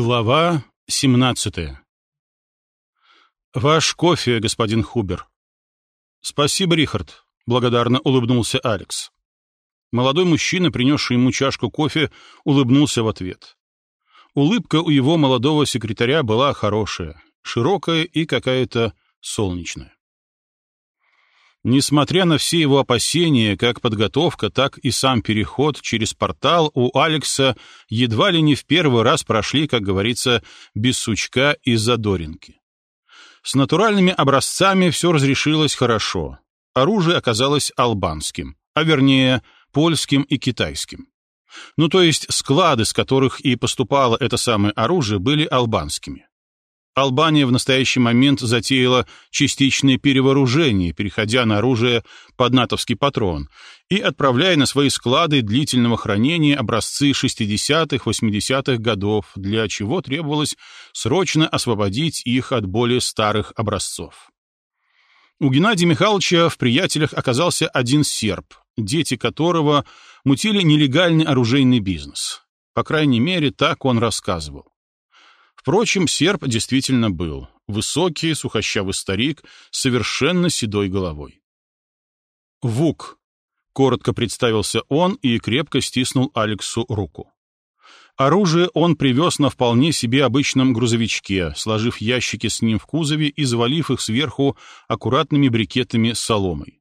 Глава 17 «Ваш кофе, господин Хубер». «Спасибо, Рихард», — благодарно улыбнулся Алекс. Молодой мужчина, принесший ему чашку кофе, улыбнулся в ответ. Улыбка у его молодого секретаря была хорошая, широкая и какая-то солнечная. Несмотря на все его опасения, как подготовка, так и сам переход через портал у Алекса едва ли не в первый раз прошли, как говорится, без сучка и задоринки. С натуральными образцами все разрешилось хорошо. Оружие оказалось албанским, а вернее, польским и китайским. Ну, то есть склады, с которых и поступало это самое оружие, были албанскими. Албания в настоящий момент затеяла частичное перевооружение, переходя на оружие под натовский патрон и отправляя на свои склады длительного хранения образцы 60-х, 80-х годов, для чего требовалось срочно освободить их от более старых образцов. У Геннадия Михайловича в приятелях оказался один серб, дети которого мутили нелегальный оружейный бизнес. По крайней мере, так он рассказывал. Впрочем, серп действительно был. Высокий, сухощавый старик, совершенно седой головой. «Вук», — коротко представился он и крепко стиснул Алексу руку. Оружие он привез на вполне себе обычном грузовичке, сложив ящики с ним в кузове и завалив их сверху аккуратными брикетами с соломой.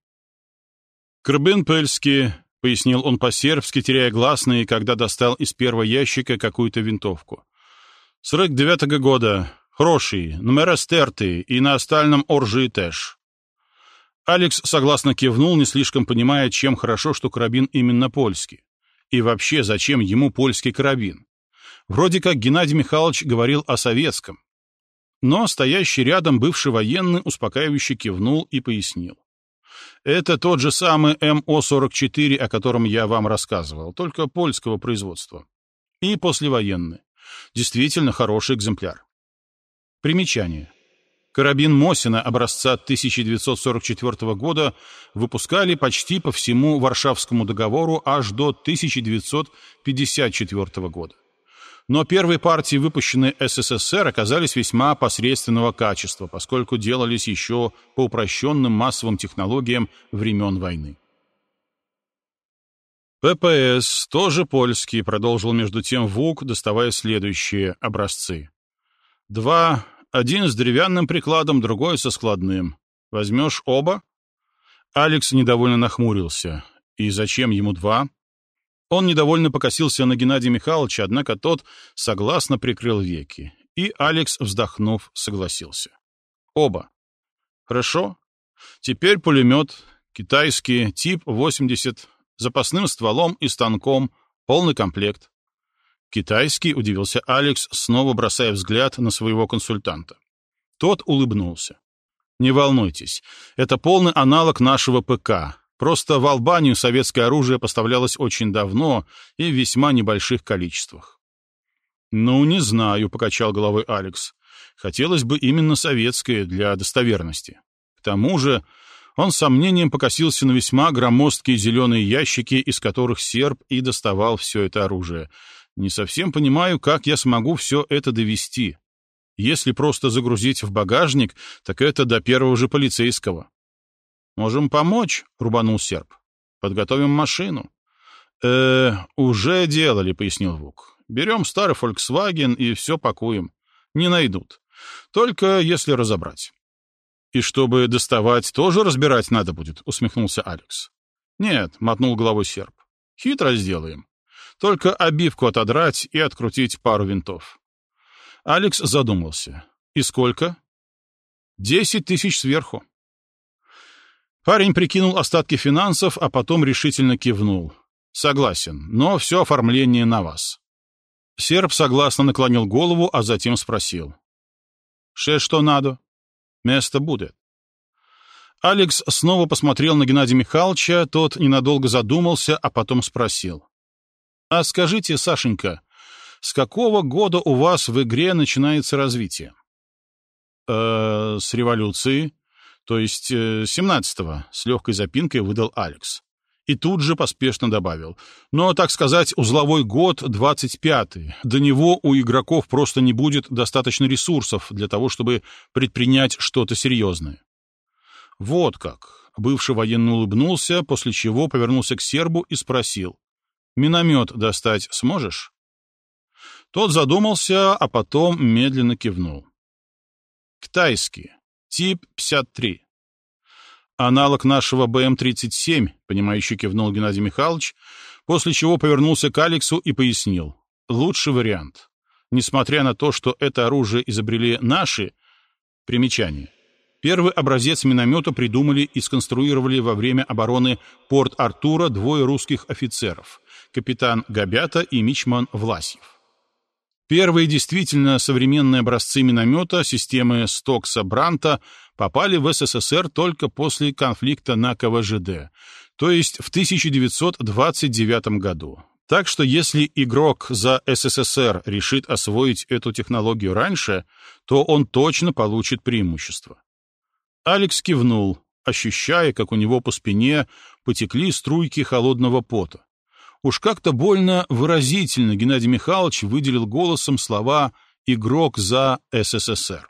«Крбен пельски», — пояснил он по-сербски, теряя гласные, когда достал из первого ящика какую-то винтовку. Сорок девятого года. Хороший, номера стерты, и на остальном оржи теж. Алекс согласно кивнул, не слишком понимая, чем хорошо, что карабин именно польский. И вообще, зачем ему польский карабин? Вроде как Геннадий Михайлович говорил о советском. Но стоящий рядом бывший военный успокаивающе кивнул и пояснил. Это тот же самый МО-44, о котором я вам рассказывал, только польского производства. И послевоенный. Действительно хороший экземпляр. Примечание. Карабин Мосина образца 1944 года выпускали почти по всему Варшавскому договору аж до 1954 года. Но первые партии, выпущенные СССР, оказались весьма посредственного качества, поскольку делались еще по упрощенным массовым технологиям времен войны. «ППС, тоже польский», — продолжил между тем ВУК, доставая следующие образцы. «Два, один с деревянным прикладом, другой со складным. Возьмешь оба?» Алекс недовольно нахмурился. «И зачем ему два?» Он недовольно покосился на Геннадия Михайловича, однако тот согласно прикрыл веки. И Алекс, вздохнув, согласился. «Оба. Хорошо. Теперь пулемет. Китайский, тип 80, запасным стволом и станком, полный комплект. Китайский, удивился Алекс, снова бросая взгляд на своего консультанта. Тот улыбнулся. Не волнуйтесь, это полный аналог нашего ПК. Просто в Албанию советское оружие поставлялось очень давно и в весьма небольших количествах. «Ну, не знаю», — покачал головой Алекс. «Хотелось бы именно советское для достоверности. К тому же он с сомнением покосился на весьма громоздкие зеленые ящики, из которых серп и доставал все это оружие. Не совсем понимаю, как я смогу все это довести. Если просто загрузить в багажник, так это до первого же полицейского. «Можем помочь», — рубанул серп. «Подготовим машину». «Э, уже делали», — пояснил Вук. «Берем старый Volkswagen и все пакуем. Не найдут. Только если разобрать». «И чтобы доставать, тоже разбирать надо будет», — усмехнулся Алекс. «Нет», — мотнул головой серп. «Хитро сделаем. Только обивку отодрать и открутить пару винтов». Алекс задумался. «И сколько?» «Десять тысяч сверху». Парень прикинул остатки финансов, а потом решительно кивнул. «Согласен, но все оформление на вас». Серб согласно наклонил голову, а затем спросил. «Ше что надо?» Место будет. Алекс снова посмотрел на Геннадия Михайловича, тот ненадолго задумался, а потом спросил. «А скажите, Сашенька, с какого года у вас в игре начинается развитие?» «Э, «С революции, то есть э, 17-го», — с легкой запинкой выдал Алекс. И тут же поспешно добавил. Но, так сказать, узловой год 25-й. До него у игроков просто не будет достаточно ресурсов для того, чтобы предпринять что-то серьезное. Вот как. Бывший военный улыбнулся, после чего повернулся к сербу и спросил. «Миномет достать сможешь?» Тот задумался, а потом медленно кивнул. «Китайский. Тип 53. Аналог нашего БМ-37, понимающий кивнул Геннадий Михайлович, после чего повернулся к Алексу и пояснил. Лучший вариант. Несмотря на то, что это оружие изобрели наши, примечание. Первый образец миномета придумали и сконструировали во время обороны Порт-Артура двое русских офицеров — капитан Габята и мичман Власьев. Первые действительно современные образцы миномета системы Стокса-Бранта попали в СССР только после конфликта на КВЖД, то есть в 1929 году. Так что если игрок за СССР решит освоить эту технологию раньше, то он точно получит преимущество. Алекс кивнул, ощущая, как у него по спине потекли струйки холодного пота. Уж как-то больно выразительно Геннадий Михайлович выделил голосом слова «игрок за СССР».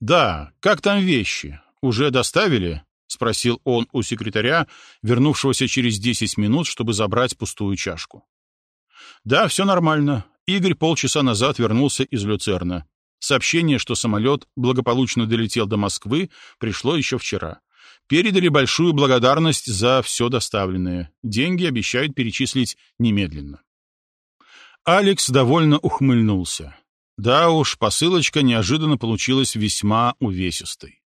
«Да, как там вещи? Уже доставили?» — спросил он у секретаря, вернувшегося через десять минут, чтобы забрать пустую чашку. «Да, все нормально. Игорь полчаса назад вернулся из Люцерна. Сообщение, что самолет благополучно долетел до Москвы, пришло еще вчера. Передали большую благодарность за все доставленное. Деньги обещают перечислить немедленно. Алекс довольно ухмыльнулся. Да уж, посылочка неожиданно получилась весьма увесистой.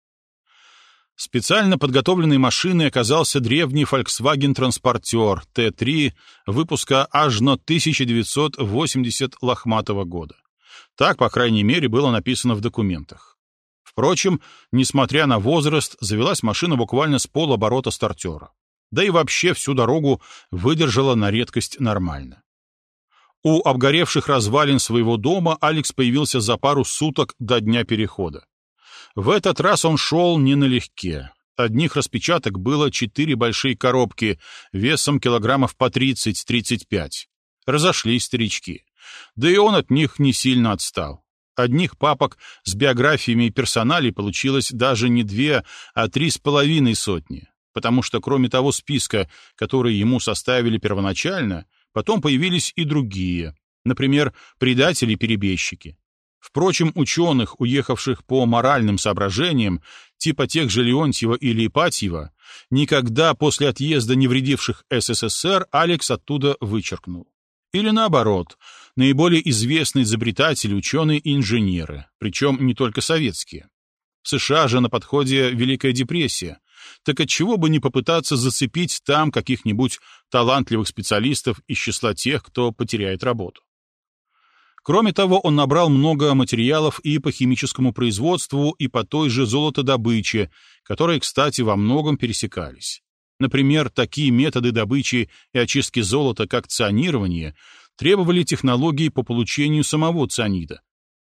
Специально подготовленной машиной оказался древний Volkswagen-транспортер Т-3 выпуска аж на 1980 лохматого года. Так, по крайней мере, было написано в документах. Впрочем, несмотря на возраст, завелась машина буквально с полоборота стартера. Да и вообще всю дорогу выдержала на редкость нормально. У обгоревших развалин своего дома Алекс появился за пару суток до дня перехода. В этот раз он шел не налегке. Одних распечаток было четыре большие коробки весом килограммов по 30-35. Разошлись старички. Да и он от них не сильно отстал. Одних папок с биографиями и персоналей получилось даже не две, а три с половиной сотни, потому что кроме того списка, который ему составили первоначально, потом появились и другие, например, предатели-перебежчики. Впрочем, ученых, уехавших по моральным соображениям, типа тех же Леонтьева или Ипатьева, никогда после отъезда не вредивших СССР Алекс оттуда вычеркнул. Или наоборот, наиболее известные изобретатели, ученые и инженеры, причем не только советские. В США же на подходе Великая депрессия, так отчего бы не попытаться зацепить там каких-нибудь талантливых специалистов из числа тех, кто потеряет работу. Кроме того, он набрал много материалов и по химическому производству, и по той же золотодобыче, которые, кстати, во многом пересекались. Например, такие методы добычи и очистки золота, как цианирование, требовали технологий по получению самого цианида.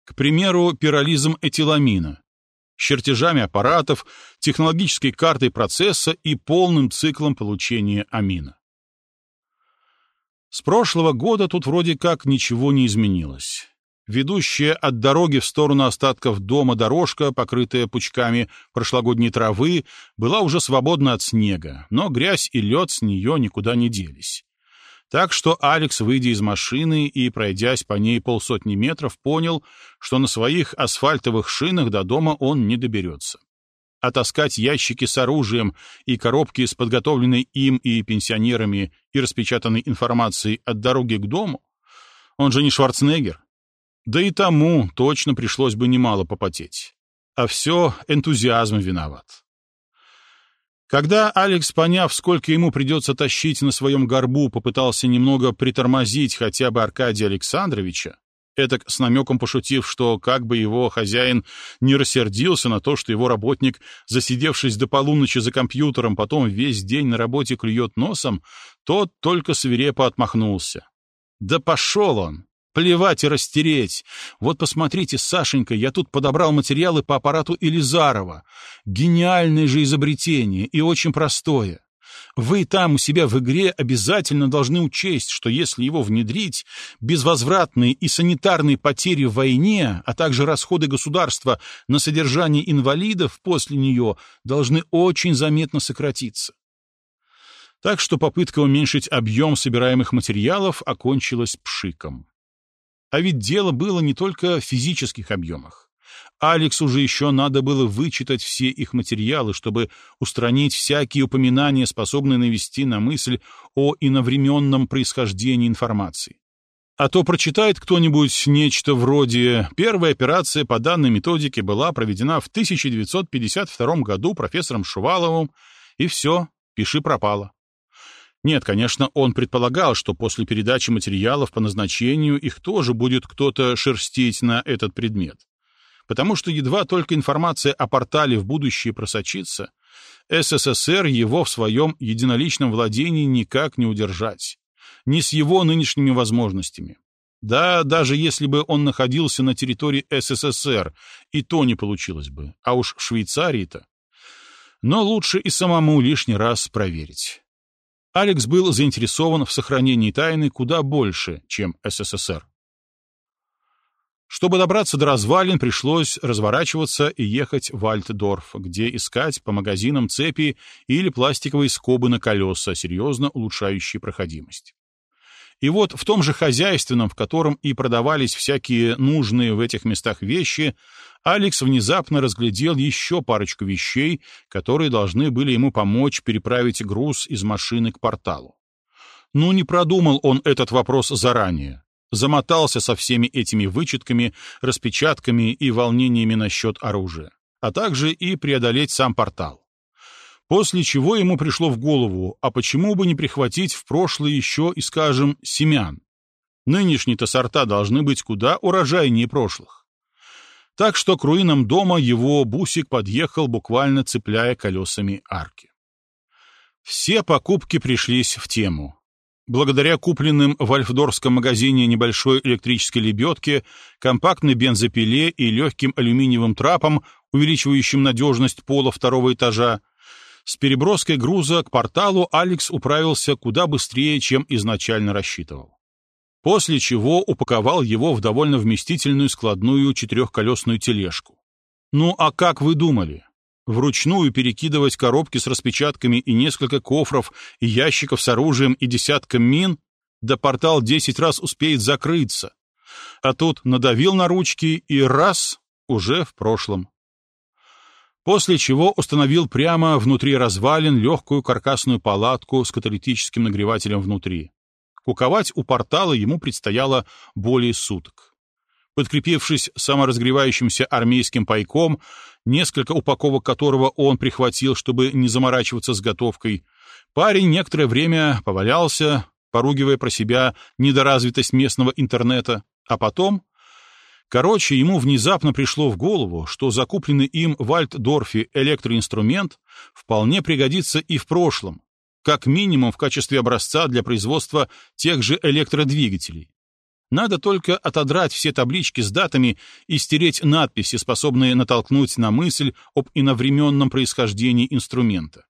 К примеру, пиролизм этиламина, чертежами аппаратов, технологической картой процесса и полным циклом получения амина. С прошлого года тут вроде как ничего не изменилось. Ведущая от дороги в сторону остатков дома дорожка, покрытая пучками прошлогодней травы, была уже свободна от снега, но грязь и лед с нее никуда не делись. Так что Алекс, выйдя из машины и пройдясь по ней полсотни метров, понял, что на своих асфальтовых шинах до дома он не доберется. Отаскать ящики с оружием и коробки с подготовленной им и пенсионерами и распечатанной информацией от дороги к дому? Он же не Шварценеггер. Да и тому точно пришлось бы немало попотеть. А все энтузиазм виноват. Когда Алекс, поняв, сколько ему придется тащить на своем горбу, попытался немного притормозить хотя бы Аркадия Александровича, этак с намеком пошутив, что как бы его хозяин не рассердился на то, что его работник, засидевшись до полуночи за компьютером, потом весь день на работе клюет носом, тот только свирепо отмахнулся. «Да пошел он! Плевать и растереть. Вот посмотрите, Сашенька, я тут подобрал материалы по аппарату Елизарова. Гениальное же изобретение и очень простое. Вы там у себя в игре обязательно должны учесть, что если его внедрить, безвозвратные и санитарные потери в войне, а также расходы государства на содержание инвалидов после нее должны очень заметно сократиться. Так что попытка уменьшить объем собираемых материалов окончилась пшиком. А ведь дело было не только в физических объемах. Алексу же еще надо было вычитать все их материалы, чтобы устранить всякие упоминания, способные навести на мысль о иновременном происхождении информации. А то прочитает кто-нибудь нечто вроде «Первая операция по данной методике была проведена в 1952 году профессором Шуваловым», и все, пиши пропало. Нет, конечно, он предполагал, что после передачи материалов по назначению их тоже будет кто-то шерстить на этот предмет потому что едва только информация о портале в будущее просочится, СССР его в своем единоличном владении никак не удержать, ни с его нынешними возможностями. Да, даже если бы он находился на территории СССР, и то не получилось бы, а уж в Швейцарии-то. Но лучше и самому лишний раз проверить. Алекс был заинтересован в сохранении тайны куда больше, чем СССР. Чтобы добраться до развалин, пришлось разворачиваться и ехать в Альтдорф, где искать по магазинам цепи или пластиковые скобы на колеса, серьезно улучшающие проходимость. И вот в том же хозяйственном, в котором и продавались всякие нужные в этих местах вещи, Алекс внезапно разглядел еще парочку вещей, которые должны были ему помочь переправить груз из машины к порталу. Ну, не продумал он этот вопрос заранее замотался со всеми этими вычетками, распечатками и волнениями насчет оружия, а также и преодолеть сам портал. После чего ему пришло в голову, а почему бы не прихватить в прошлое еще и, скажем, семян? Нынешние-то сорта должны быть куда урожайнее прошлых. Так что к руинам дома его бусик подъехал, буквально цепляя колесами арки. Все покупки пришлись в тему. Благодаря купленным в Альфдорском магазине небольшой электрической лебедке, компактной бензопиле и легким алюминиевым трапом, увеличивающим надежность пола второго этажа, с переброской груза к порталу Алекс управился куда быстрее, чем изначально рассчитывал. После чего упаковал его в довольно вместительную складную четырехколесную тележку. Ну а как вы думали? вручную перекидывать коробки с распечатками и несколько кофров и ящиков с оружием и десятком мин, да портал десять раз успеет закрыться. А тут надавил на ручки и раз — уже в прошлом. После чего установил прямо внутри развалин легкую каркасную палатку с каталитическим нагревателем внутри. Куковать у портала ему предстояло более суток. Подкрепившись саморазгревающимся армейским пайком, несколько упаковок которого он прихватил, чтобы не заморачиваться с готовкой, парень некоторое время повалялся, поругивая про себя недоразвитость местного интернета, а потом... Короче, ему внезапно пришло в голову, что закупленный им в Альтдорфе электроинструмент вполне пригодится и в прошлом, как минимум в качестве образца для производства тех же электродвигателей. Надо только отодрать все таблички с датами и стереть надписи, способные натолкнуть на мысль об иновременном происхождении инструмента.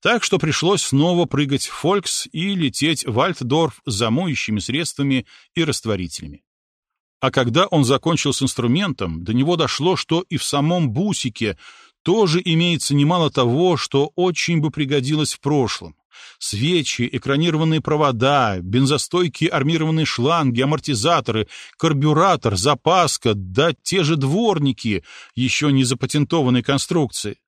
Так что пришлось снова прыгать в Фолькс и лететь в Альтдорф за моющими средствами и растворителями. А когда он закончил с инструментом, до него дошло, что и в самом бусике тоже имеется немало того, что очень бы пригодилось в прошлом. Свечи, экранированные провода, бензостойкие армированные шланги, амортизаторы, карбюратор, запаска, да те же дворники, еще не запатентованной конструкции.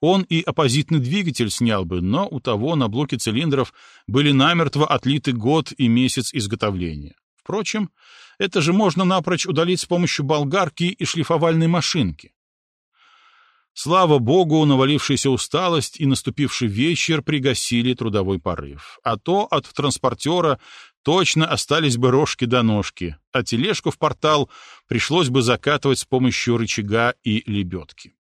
Он и оппозитный двигатель снял бы, но у того на блоке цилиндров были намертво отлиты год и месяц изготовления. Впрочем, это же можно напрочь удалить с помощью болгарки и шлифовальной машинки. Слава богу, навалившаяся усталость и наступивший вечер пригасили трудовой порыв. А то от транспортера точно остались бы рожки до ножки, а тележку в портал пришлось бы закатывать с помощью рычага и лебедки.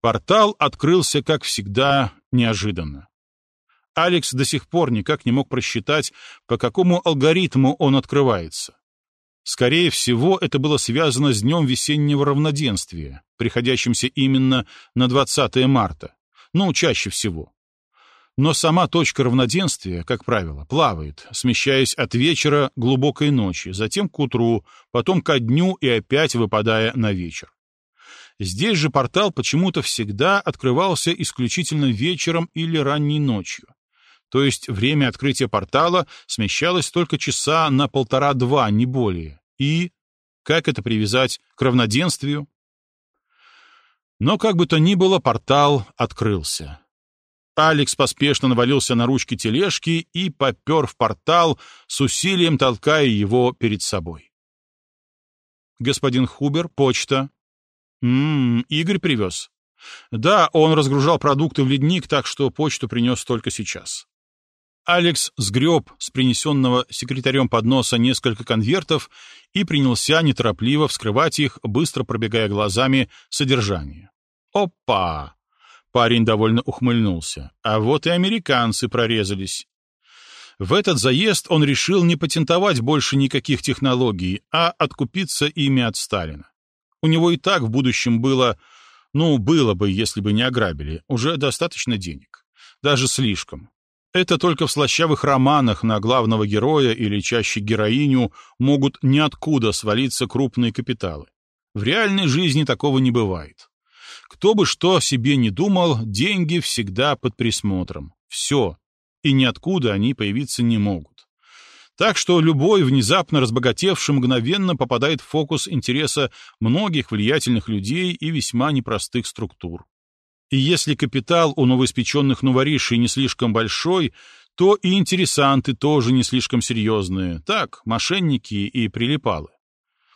Портал открылся, как всегда, неожиданно. Алекс до сих пор никак не мог просчитать, по какому алгоритму он открывается. Скорее всего, это было связано с днем весеннего равноденствия, приходящимся именно на 20 марта, Ну, чаще всего. Но сама точка равноденствия, как правило, плавает, смещаясь от вечера глубокой ночи, затем к утру, потом ко дню и опять выпадая на вечер. Здесь же портал почему-то всегда открывался исключительно вечером или ранней ночью. То есть время открытия портала смещалось только часа на полтора-два, не более. И как это привязать к равноденствию? Но как бы то ни было, портал открылся. Алекс поспешно навалился на ручки тележки и попер в портал, с усилием толкая его перед собой. «Господин Хубер, почта». «Ммм, Игорь привез». «Да, он разгружал продукты в ледник, так что почту принес только сейчас». Алекс сгреб с принесенного секретарем подноса несколько конвертов и принялся неторопливо вскрывать их, быстро пробегая глазами содержание. «Опа!» Парень довольно ухмыльнулся. А вот и американцы прорезались. В этот заезд он решил не патентовать больше никаких технологий, а откупиться ими от Сталина. У него и так в будущем было, ну, было бы, если бы не ограбили, уже достаточно денег. Даже слишком. Это только в слащавых романах на главного героя или чаще героиню могут ниоткуда свалиться крупные капиталы. В реальной жизни такого не бывает. Кто бы что себе не думал, деньги всегда под присмотром. Все. И ниоткуда они появиться не могут. Так что любой внезапно разбогатевший мгновенно попадает в фокус интереса многих влиятельных людей и весьма непростых структур. И если капитал у новоиспеченных новоришей не слишком большой, то и интересанты тоже не слишком серьезные. Так, мошенники и прилипалы.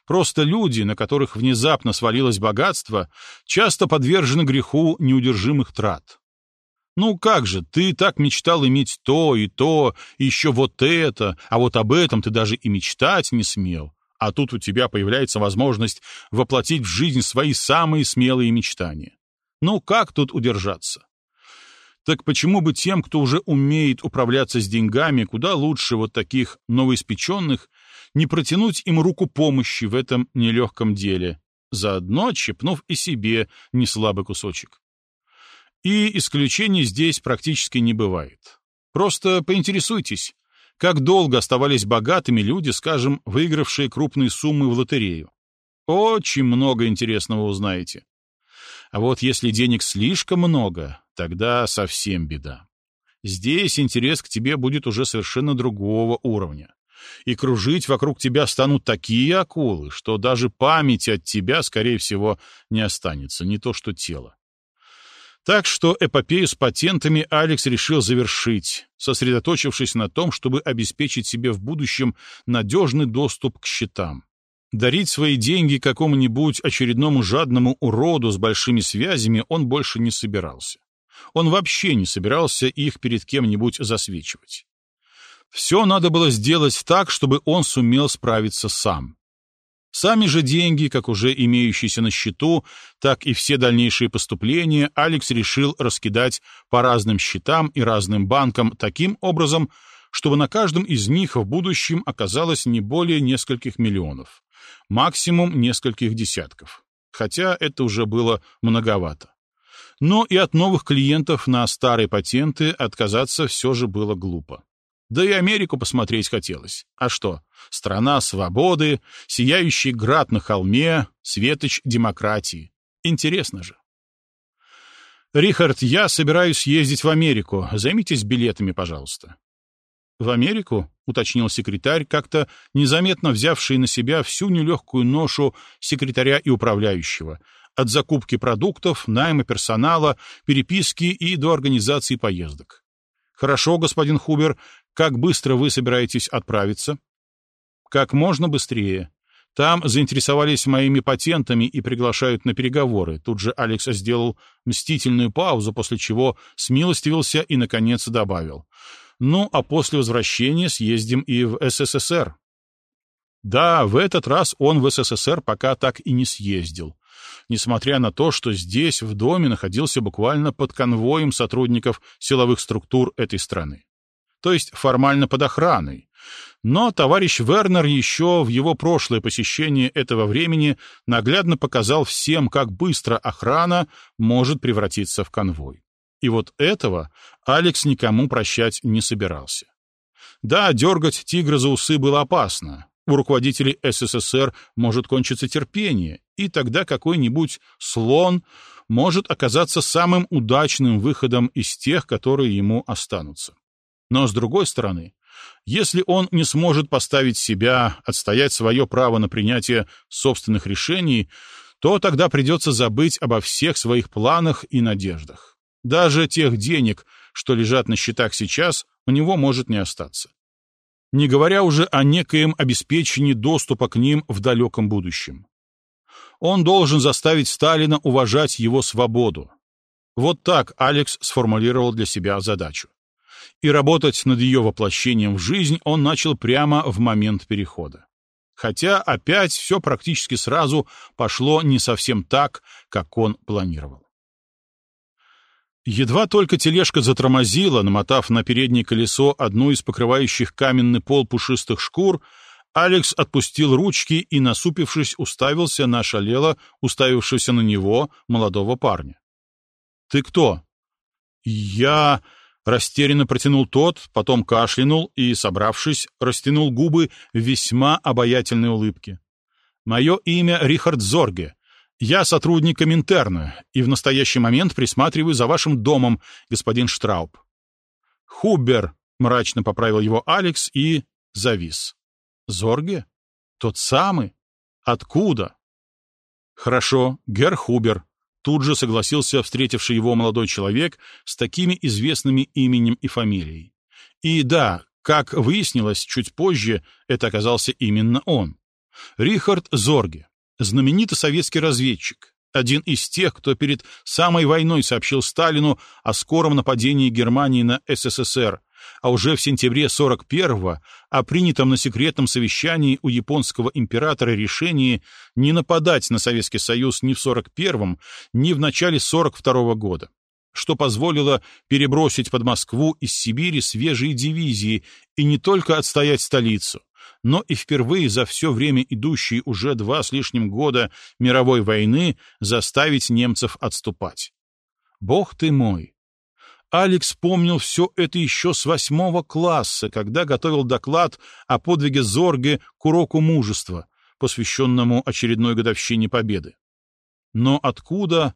Просто люди, на которых внезапно свалилось богатство, часто подвержены греху неудержимых трат. Ну как же, ты так мечтал иметь то и то, и еще вот это, а вот об этом ты даже и мечтать не смел. А тут у тебя появляется возможность воплотить в жизнь свои самые смелые мечтания. Ну, как тут удержаться? Так почему бы тем, кто уже умеет управляться с деньгами, куда лучше вот таких новоиспеченных, не протянуть им руку помощи в этом нелегком деле, заодно отщепнув и себе неслабый кусочек? И исключений здесь практически не бывает. Просто поинтересуйтесь, как долго оставались богатыми люди, скажем, выигравшие крупные суммы в лотерею. Очень много интересного узнаете. А вот если денег слишком много, тогда совсем беда. Здесь интерес к тебе будет уже совершенно другого уровня. И кружить вокруг тебя станут такие акулы, что даже памяти от тебя, скорее всего, не останется, не то что тело. Так что эпопею с патентами Алекс решил завершить, сосредоточившись на том, чтобы обеспечить себе в будущем надежный доступ к счетам. Дарить свои деньги какому-нибудь очередному жадному уроду с большими связями он больше не собирался. Он вообще не собирался их перед кем-нибудь засвечивать. Все надо было сделать так, чтобы он сумел справиться сам. Сами же деньги, как уже имеющиеся на счету, так и все дальнейшие поступления Алекс решил раскидать по разным счетам и разным банкам таким образом, чтобы на каждом из них в будущем оказалось не более нескольких миллионов максимум нескольких десятков. Хотя это уже было многовато. Но и от новых клиентов на старые патенты отказаться все же было глупо. Да и Америку посмотреть хотелось. А что? Страна свободы, сияющий град на холме, светоч демократии. Интересно же. «Рихард, я собираюсь ездить в Америку. Займитесь билетами, пожалуйста». «В Америку?» — уточнил секретарь, как-то незаметно взявший на себя всю нелегкую ношу секретаря и управляющего, от закупки продуктов, найма персонала, переписки и до организации поездок. «Хорошо, господин Хубер, как быстро вы собираетесь отправиться?» «Как можно быстрее. Там заинтересовались моими патентами и приглашают на переговоры». Тут же Алекс сделал мстительную паузу, после чего смилостивился и, наконец, добавил — ну, а после возвращения съездим и в СССР. Да, в этот раз он в СССР пока так и не съездил, несмотря на то, что здесь, в доме, находился буквально под конвоем сотрудников силовых структур этой страны. То есть формально под охраной. Но товарищ Вернер еще в его прошлое посещение этого времени наглядно показал всем, как быстро охрана может превратиться в конвой. И вот этого Алекс никому прощать не собирался. Да, дергать тигра за усы было опасно. У руководителей СССР может кончиться терпение, и тогда какой-нибудь слон может оказаться самым удачным выходом из тех, которые ему останутся. Но, с другой стороны, если он не сможет поставить себя, отстоять свое право на принятие собственных решений, то тогда придется забыть обо всех своих планах и надеждах. Даже тех денег, что лежат на счетах сейчас, у него может не остаться. Не говоря уже о некоем обеспечении доступа к ним в далеком будущем. Он должен заставить Сталина уважать его свободу. Вот так Алекс сформулировал для себя задачу. И работать над ее воплощением в жизнь он начал прямо в момент перехода. Хотя опять все практически сразу пошло не совсем так, как он планировал. Едва только тележка затормозила, намотав на переднее колесо одну из покрывающих каменный пол пушистых шкур, Алекс отпустил ручки и, насупившись, уставился на шалело, уставившегося на него молодого парня. «Ты кто?» «Я...» — растерянно протянул тот, потом кашлянул и, собравшись, растянул губы в весьма обаятельной улыбке. «Мое имя Рихард Зорге. Я сотрудник Коминтерна и в настоящий момент присматриваю за вашим домом, господин Штрауб». «Хубер», — мрачно поправил его Алекс и завис. «Зорге? Тот самый? Откуда?» «Хорошо, Герр Хубер», Тут же согласился встретивший его молодой человек с такими известными именем и фамилией. И да, как выяснилось чуть позже, это оказался именно он. Рихард Зорге, знаменитый советский разведчик, один из тех, кто перед самой войной сообщил Сталину о скором нападении Германии на СССР, а уже в сентябре 41-го о принятом на секретном совещании у японского императора решении не нападать на Советский Союз ни в 41-м, ни в начале 42-го года, что позволило перебросить под Москву из Сибири свежие дивизии и не только отстоять столицу, но и впервые за все время идущей уже два с лишним года мировой войны заставить немцев отступать. Бог ты мой! Алекс помнил все это еще с восьмого класса, когда готовил доклад о подвиге Зорге к уроку мужества, посвященному очередной годовщине Победы. Но откуда...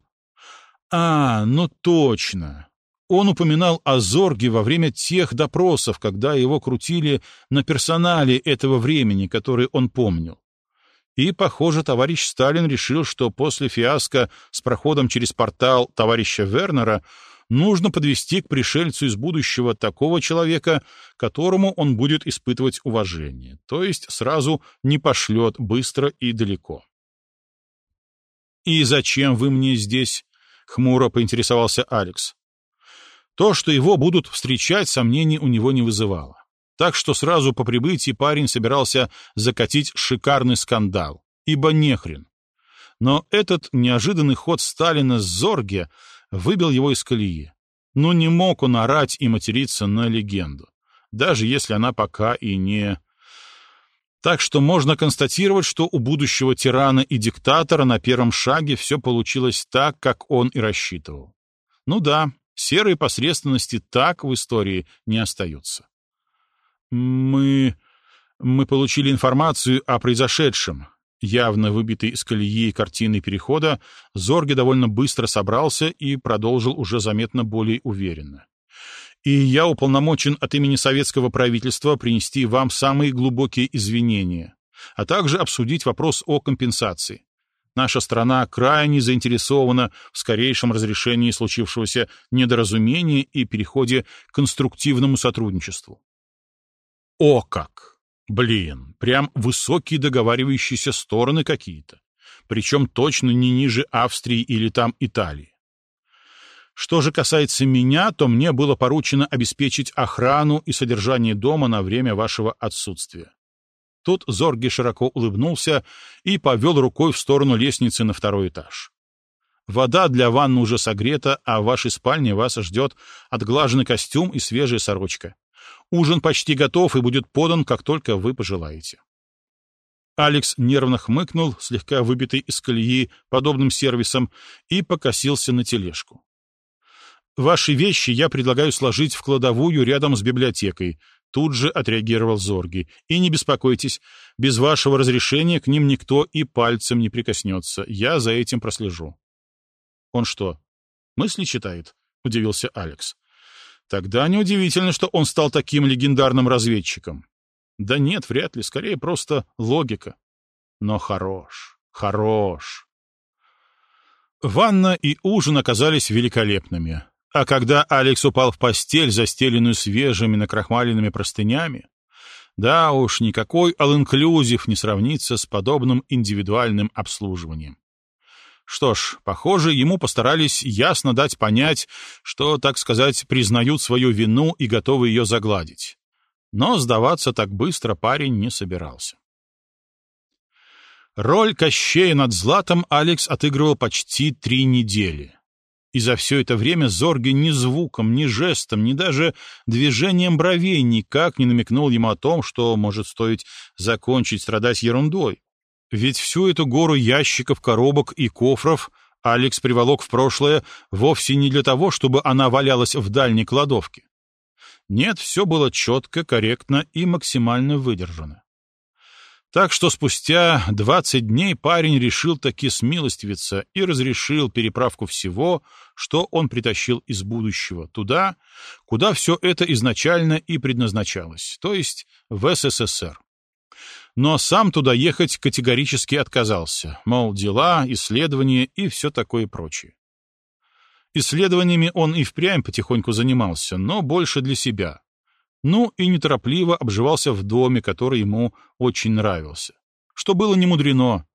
А, ну точно. Он упоминал о Зорге во время тех допросов, когда его крутили на персонале этого времени, который он помнил. И, похоже, товарищ Сталин решил, что после фиаско с проходом через портал товарища Вернера нужно подвести к пришельцу из будущего такого человека, которому он будет испытывать уважение, то есть сразу не пошлет быстро и далеко. «И зачем вы мне здесь?» — хмуро поинтересовался Алекс. То, что его будут встречать, сомнений у него не вызывало. Так что сразу по прибытии парень собирался закатить шикарный скандал, ибо нехрен. Но этот неожиданный ход Сталина с Зорге выбил его из колеи. Но не мог он орать и материться на легенду, даже если она пока и не... Так что можно констатировать, что у будущего тирана и диктатора на первом шаге все получилось так, как он и рассчитывал. Ну да, серые посредственности так в истории не остаются. Мы... мы получили информацию о произошедшем, Явно выбитый из колеи картины перехода, Зорге довольно быстро собрался и продолжил уже заметно более уверенно. «И я уполномочен от имени советского правительства принести вам самые глубокие извинения, а также обсудить вопрос о компенсации. Наша страна крайне заинтересована в скорейшем разрешении случившегося недоразумения и переходе к конструктивному сотрудничеству». О как! Блин, прям высокие договаривающиеся стороны какие-то. Причем точно не ниже Австрии или там Италии. Что же касается меня, то мне было поручено обеспечить охрану и содержание дома на время вашего отсутствия. Тут Зорги широко улыбнулся и повел рукой в сторону лестницы на второй этаж. Вода для ванны уже согрета, а в вашей спальне вас ждет отглаженный костюм и свежая сорочка. Ужин почти готов и будет подан, как только вы пожелаете. Алекс нервно хмыкнул, слегка выбитый из колеи подобным сервисом, и покосился на тележку. Ваши вещи я предлагаю сложить в кладовую рядом с библиотекой. Тут же отреагировал Зорги. И не беспокойтесь, без вашего разрешения к ним никто и пальцем не прикоснется. Я за этим прослежу. Он что, мысли читает? Удивился Алекс. Тогда неудивительно, что он стал таким легендарным разведчиком. Да нет, вряд ли, скорее просто логика. Но хорош, хорош. Ванна и ужин оказались великолепными. А когда Алекс упал в постель, застеленную свежими накрахмаленными простынями, да уж, никакой all-inclusive не сравнится с подобным индивидуальным обслуживанием. Что ж, похоже, ему постарались ясно дать понять, что, так сказать, признают свою вину и готовы ее загладить. Но сдаваться так быстро парень не собирался. Роль Кощея над Златом Алекс отыгрывал почти три недели. И за все это время Зорги ни звуком, ни жестом, ни даже движением бровей никак не намекнул ему о том, что может стоить закончить страдать ерундой. Ведь всю эту гору ящиков, коробок и кофров Алекс приволок в прошлое вовсе не для того, чтобы она валялась в дальней кладовке. Нет, все было четко, корректно и максимально выдержано. Так что спустя 20 дней парень решил таки смилостивиться и разрешил переправку всего, что он притащил из будущего, туда, куда все это изначально и предназначалось, то есть в СССР. Но сам туда ехать категорически отказался, мол, дела, исследования и все такое прочее. Исследованиями он и впрямь потихоньку занимался, но больше для себя, ну и неторопливо обживался в доме, который ему очень нравился. Что было не мудрено,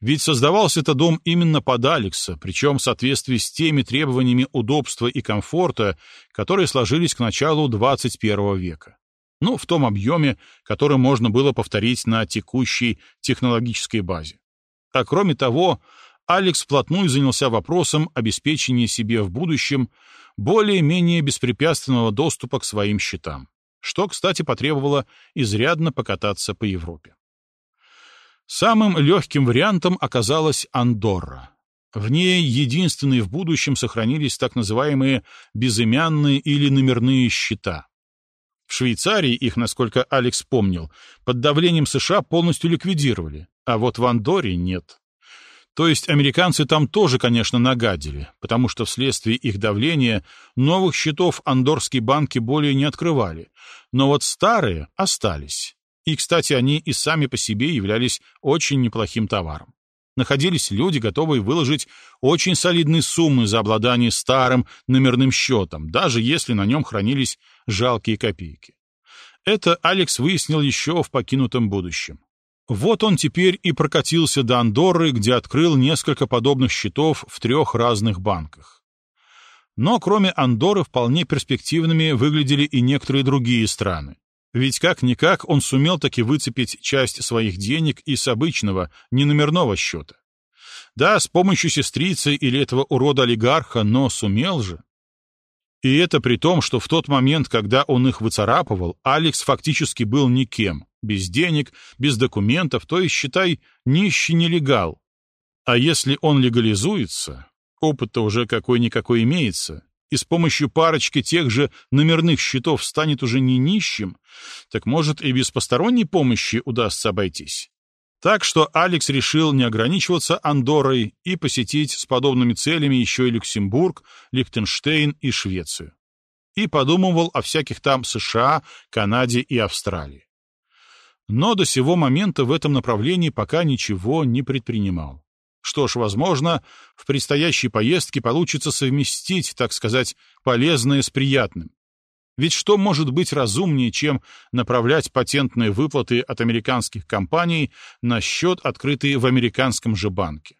ведь создавался этот дом именно под Алекса, причем в соответствии с теми требованиями удобства и комфорта, которые сложились к началу 21 века. Ну, в том объеме, который можно было повторить на текущей технологической базе. А кроме того, Алекс вплотную занялся вопросом обеспечения себе в будущем более-менее беспрепятственного доступа к своим счетам что, кстати, потребовало изрядно покататься по Европе. Самым легким вариантом оказалась Андорра. В ней единственные в будущем сохранились так называемые безымянные или номерные счета. В Швейцарии их, насколько Алекс помнил, под давлением США полностью ликвидировали, а вот в Андорре нет. То есть американцы там тоже, конечно, нагадили, потому что вследствие их давления новых счетов андорские банки более не открывали, но вот старые остались. И, кстати, они и сами по себе являлись очень неплохим товаром. Находились люди, готовые выложить очень солидные суммы за обладание старым номерным счетом, даже если на нем хранились жалкие копейки. Это Алекс выяснил еще в покинутом будущем. Вот он теперь и прокатился до Андорры, где открыл несколько подобных счетов в трех разных банках. Но кроме Андорры вполне перспективными выглядели и некоторые другие страны. Ведь как-никак он сумел таки выцепить часть своих денег из обычного, неномерного счета. Да, с помощью сестрицы или этого урода-олигарха, но сумел же. И это при том, что в тот момент, когда он их выцарапывал, Алекс фактически был никем, без денег, без документов, то есть, считай, нищий нелегал. А если он легализуется, опыт-то уже какой-никакой имеется, и с помощью парочки тех же номерных счетов станет уже не нищим, так может и без посторонней помощи удастся обойтись. Так что Алекс решил не ограничиваться Андоррой и посетить с подобными целями еще и Люксембург, Лихтенштейн и Швецию. И подумывал о всяких там США, Канаде и Австралии. Но до сего момента в этом направлении пока ничего не предпринимал. Что ж, возможно, в предстоящей поездке получится совместить, так сказать, полезное с приятным. Ведь что может быть разумнее, чем направлять патентные выплаты от американских компаний на счет, открытый в американском же банке?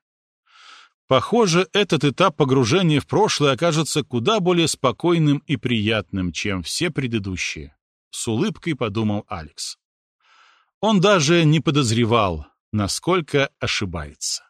Похоже, этот этап погружения в прошлое окажется куда более спокойным и приятным, чем все предыдущие. С улыбкой подумал Алекс. Он даже не подозревал, насколько ошибается.